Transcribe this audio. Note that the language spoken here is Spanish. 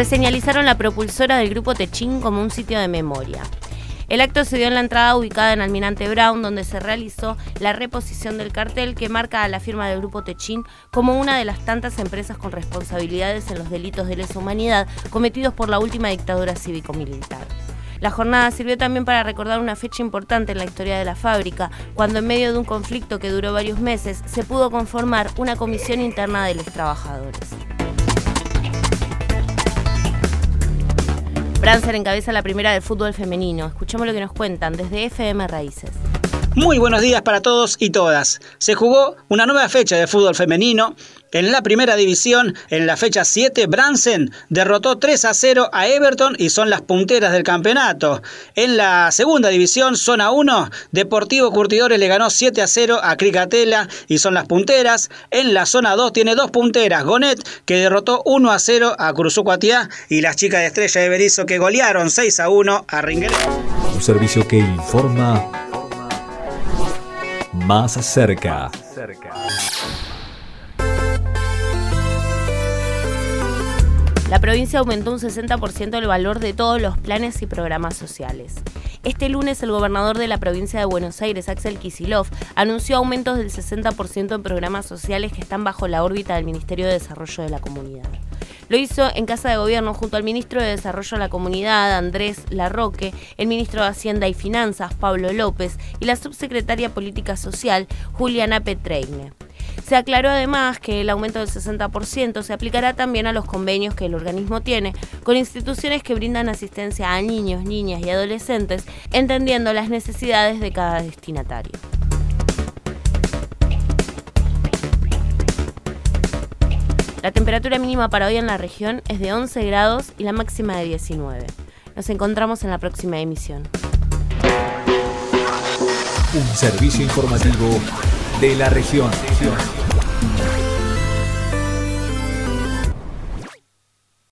Reseñalizaron la propulsora del grupo Techín como un sitio de memoria. El acto se dio en la entrada ubicada en Almirante Brown, donde se realizó la reposición del cartel que marca a la firma del Grupo Techín como una de las tantas empresas con responsabilidades en los delitos de lesa humanidad cometidos por la última dictadura cívico-militar. La jornada sirvió también para recordar una fecha importante en la historia de la fábrica, cuando en medio de un conflicto que duró varios meses se pudo conformar una comisión interna de los trabajadores. Brancer encabeza la primera del fútbol femenino. Escuchemos lo que nos cuentan desde FM Raíces. Muy buenos días para todos y todas. Se jugó una nueva fecha de fútbol femenino. En la primera división, en la fecha 7, Bransen derrotó 3 a 0 a Everton y son las punteras del campeonato. En la segunda división, zona 1, Deportivo Curtidores le ganó 7 a 0 a Cricatela y son las punteras. En la zona 2 tiene dos punteras, Gonet que derrotó 1 a 0 a Cuatiá y las chicas de Estrella de Berizo que golearon 6 a 1 a Ringuer. Un servicio que informa más cerca. La provincia aumentó un 60% el valor de todos los planes y programas sociales. Este lunes el gobernador de la provincia de Buenos Aires, Axel Kisilov, anunció aumentos del 60% en programas sociales que están bajo la órbita del Ministerio de Desarrollo de la Comunidad. Lo hizo en Casa de Gobierno junto al ministro de Desarrollo de la Comunidad, Andrés Larroque, el ministro de Hacienda y Finanzas, Pablo López, y la subsecretaria Política Social, Juliana Petreine. Se aclaró además que el aumento del 60% se aplicará también a los convenios que el organismo tiene con instituciones que brindan asistencia a niños, niñas y adolescentes, entendiendo las necesidades de cada destinatario. La temperatura mínima para hoy en la región es de 11 grados y la máxima de 19. Nos encontramos en la próxima emisión. Un servicio informativo de la región.